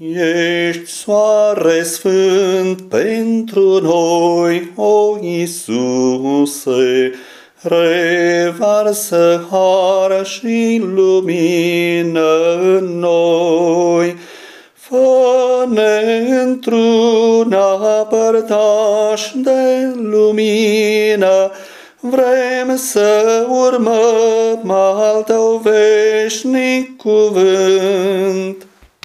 Ești soare sfânt pentru noi, o Iisuse, revarsă har și lumină în noi. Fă-ne într-un apărtaș de lumină, vrem să urmăm al tău veșnic cuvânt.